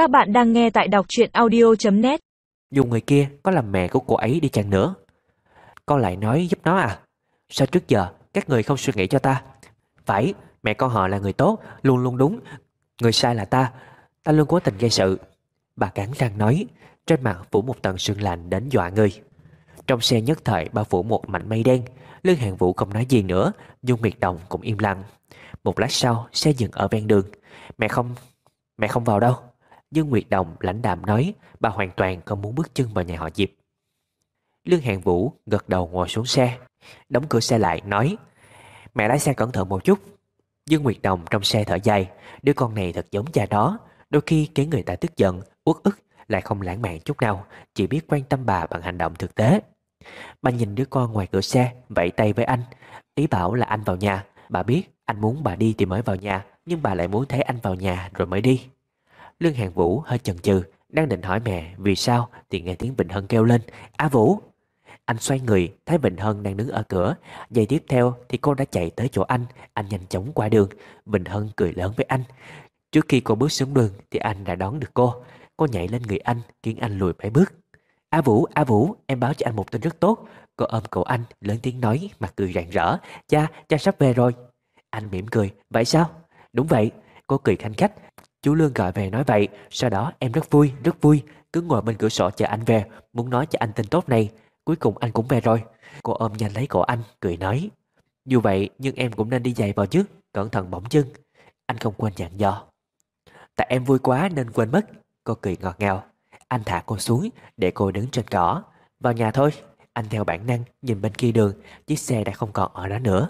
Các bạn đang nghe tại đọc truyện audio.net Dù người kia có làm mẹ của cô ấy đi chăng nữa, Con lại nói giúp nó à. Sao trước giờ các người không suy nghĩ cho ta? Phải, mẹ con họ là người tốt, Luôn luôn đúng. Người sai là ta Ta luôn cố tình gây sự. Bà cắn răng nói, Trên mặt phủ một tầng sương lạnh đến dọa người. Trong xe nhất thời, bao phủ một mảnh mây đen, Lương Hàng Vũ không nói gì nữa Dung Miệt Đồng cũng im lặng. Một lát sau, xe dừng ở ven đường. Mẹ không Mẹ không vào đâu. Dương Nguyệt Đồng lãnh đạm nói Bà hoàn toàn không muốn bước chân vào nhà họ Diệp. Lương Hàng Vũ gật đầu ngồi xuống xe. Đóng cửa xe lại nói Mẹ lái xe cẩn thận một chút. Dương Nguyệt Đồng trong xe thở dài Đứa con này thật giống cha đó Đôi khi khiến người ta tức giận, uất ức Lại không lãng mạn chút nào Chỉ biết quan tâm bà bằng hành động thực tế. Bà nhìn đứa con ngoài cửa xe Vẫy tay với anh Ý bảo là anh vào nhà. Bà biết anh muốn bà đi thì mới vào nhà Nhưng bà lại muốn thấy anh vào nhà rồi mới đi. Lương Hàng Vũ hơi chần chừ Đang định hỏi mẹ vì sao? Thì nghe tiếng bình Hân kêu lên A Vũ. Anh xoay người thấy bình Hân đang đứng ở cửa. Giây tiếp theo thì cô đã chạy tới chỗ anh Anh nhanh chóng qua đường. Bình Hân cười lớn với anh Trước khi cô bước xuống đường thì anh đã đón được cô. Cô nhảy lên người anh khiến anh lùi mấy bước. A Vũ, A Vũ, em báo cho anh một tin rất tốt. Cô ôm cậu anh lớn tiếng nói mặt cười rạng rỡ Cha, cha sắp về rồi. Anh mỉm cười, vậy sao? Đúng vậy, cô cười khanh khách Chú Lương gọi về nói vậy. Sau đó em rất vui, rất vui. Cứ ngồi bên cửa sổ chờ anh về. Muốn nói cho anh tin tốt này. Cuối cùng anh cũng về rồi. Cô ôm nhanh lấy cổ anh, cười nói. Dù vậy nhưng em cũng nên đi giày vào chứ. Cẩn thận bỏng chân Anh không quên dặn dò. Tại em vui quá nên quên mất. Cô cười ngọt ngào. Anh thả cô xuống để cô đứng trên cỏ. Vào nhà thôi. Anh theo bản năng nhìn bên kia đường. Chiếc xe đã không còn ở đó nữa.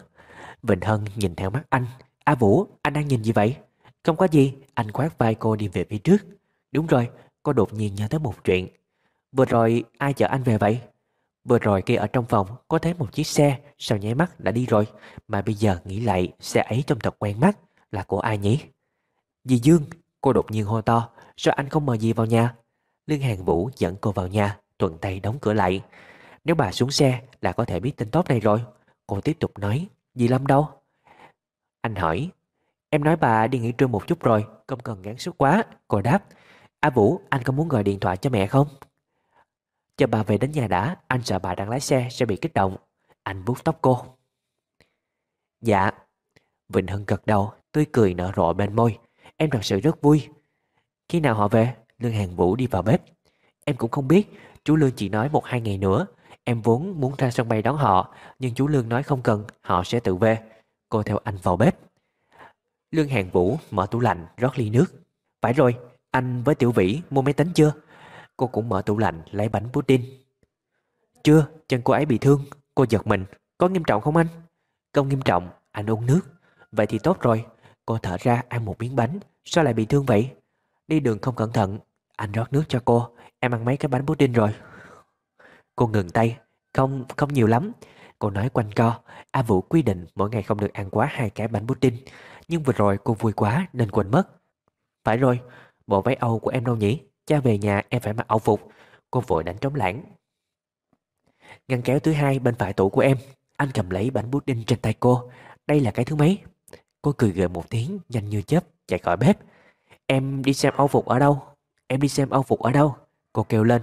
Vịnh Hân nhìn theo mắt anh. A Vũ, anh đang nhìn gì vậy? Không có gì, anh khoát vai cô đi về phía trước. Đúng rồi, cô đột nhiên nhớ tới một chuyện. Vừa rồi ai chở anh về vậy? Vừa rồi kia ở trong phòng có thấy một chiếc xe Sao nháy mắt đã đi rồi Mà bây giờ nghĩ lại xe ấy trông thật quen mắt. Là của ai nhỉ? Dì Dương Cô đột nhiên hô to. Sao anh không mời dì vào nhà? Lương Hàng Vũ dẫn cô vào nhà Thuận tay đóng cửa lại. Nếu bà xuống xe là có thể biết tin tốt này rồi. Cô tiếp tục nói Dì Lâm đâu? Anh hỏi Em nói bà đi nghỉ trưa một chút rồi, Không cần gắng sức quá, Cô đáp. A Vũ, anh có muốn gọi điện thoại cho mẹ không? Chờ bà về đến nhà đã, Anh sợ bà đang lái xe sẽ bị kích động. Anh vuốt tóc cô. Dạ. Vịnh Hân gật đầu, Tươi cười nở rộ bên môi. Em thật sự rất vui. Khi nào họ về? Lương Hàng Vũ đi vào bếp. Em cũng không biết, Chú Lương chỉ nói một hai ngày nữa. Em vốn muốn ra sân bay đón họ, Nhưng chú Lương nói không cần, Họ sẽ tự về. Cô theo anh vào bếp. Lương Hàng Vũ mở tủ lạnh rót ly nước. Phải rồi Anh với Tiểu Vĩ mua máy tính chưa? Cô cũng mở tủ lạnh lấy bánh pudding. Chưa chân cô ấy bị thương Cô giật mình Có nghiêm trọng không anh? Không nghiêm trọng Anh uống nước. Vậy thì tốt rồi Cô thở ra ăn một miếng bánh Sao lại bị thương vậy? Đi đường không cẩn thận Anh rót nước cho cô Em ăn mấy cái bánh pudding rồi. Cô ngừng tay Không, không nhiều lắm. Cô nói quanh co A Vũ quy định mỗi ngày không được ăn quá hai cái bánh pudding. Nhưng vừa rồi cô vui quá nên quên mất. Phải rồi, Bộ váy Âu của em đâu nhỉ? Cha về nhà em phải mặc áo phục. Cô vội đánh trống lãng. Ngăn kéo thứ hai bên phải tủ của em. Anh cầm lấy bánh bút đinh trên tay cô. Đây là cái thứ mấy? Cô cười gợi một tiếng, nhanh như chớp, chạy khỏi bếp. Em đi xem âu phục ở đâu? Em đi xem âu phục ở đâu? Cô kêu lên.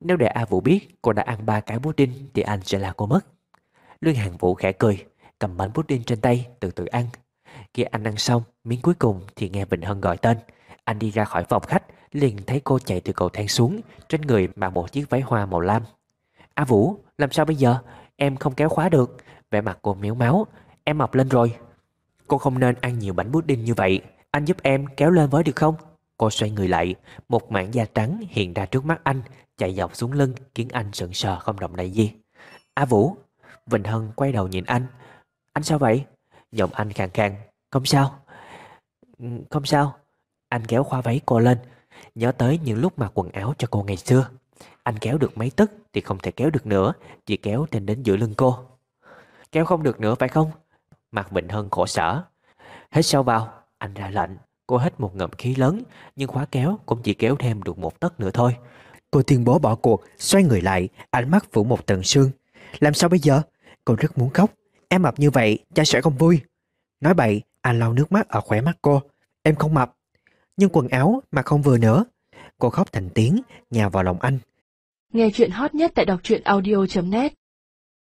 Nếu để A Vũ biết cô đã ăn ba cái bút đinh Thì anh sẽ là cô mất. Lương Hàng Vũ khẽ cười, Cầm bánh pudding trên tay, từ từ ăn. Khi anh ăn xong, miếng cuối cùng Thì nghe Vịnh Hân gọi tên. Anh đi ra khỏi phòng khách, liền thấy cô chạy từ cầu thang xuống, Trên người mặc một chiếc váy hoa màu lam. A Vũ, làm sao bây giờ? Em không kéo khóa được. Vẻ mặt cô méo máu, Em mập lên rồi. Cô không nên ăn nhiều bánh pudding như vậy. Anh giúp em kéo lên với được không? Cô xoay người lại, Một mảng da trắng hiện ra trước mắt anh, Chạy dọc xuống lưng, khiến anh sững sờ không động đậy gì. A Vũ. Vịnh Hân quay đầu nhìn anh. Anh sao vậy? Giọng anh khàn khàn. Không sao. Ừ, không sao. Anh kéo khoa váy cô lên. Nhớ tới những lúc mặc quần áo cho cô ngày xưa. Anh kéo được mấy tấc thì không thể kéo được nữa, Chỉ kéo trên đến giữa lưng cô. Kéo không được nữa phải không? Mặt Vịnh Hân khổ sở. Hết sau vào Anh ra lệnh. Cô hít một ngậm khí lớn, Nhưng khóa kéo cũng chỉ kéo thêm được một tấc nữa thôi. Cô tuyên bố bỏ cuộc, Xoay người lại, Ánh mắt phủ một tầng sương. Làm sao bây giờ? Cô rất muốn khóc. Em mập như vậy, cha sẽ không vui. Nói bậy anh lau nước mắt ở khỏe mắt cô Em không mập nhưng quần áo mà không vừa nữa. Cô khóc thành tiếng, nhào vào lòng anh. Nghe chuyện hot nhất tại đọc truyện audio.net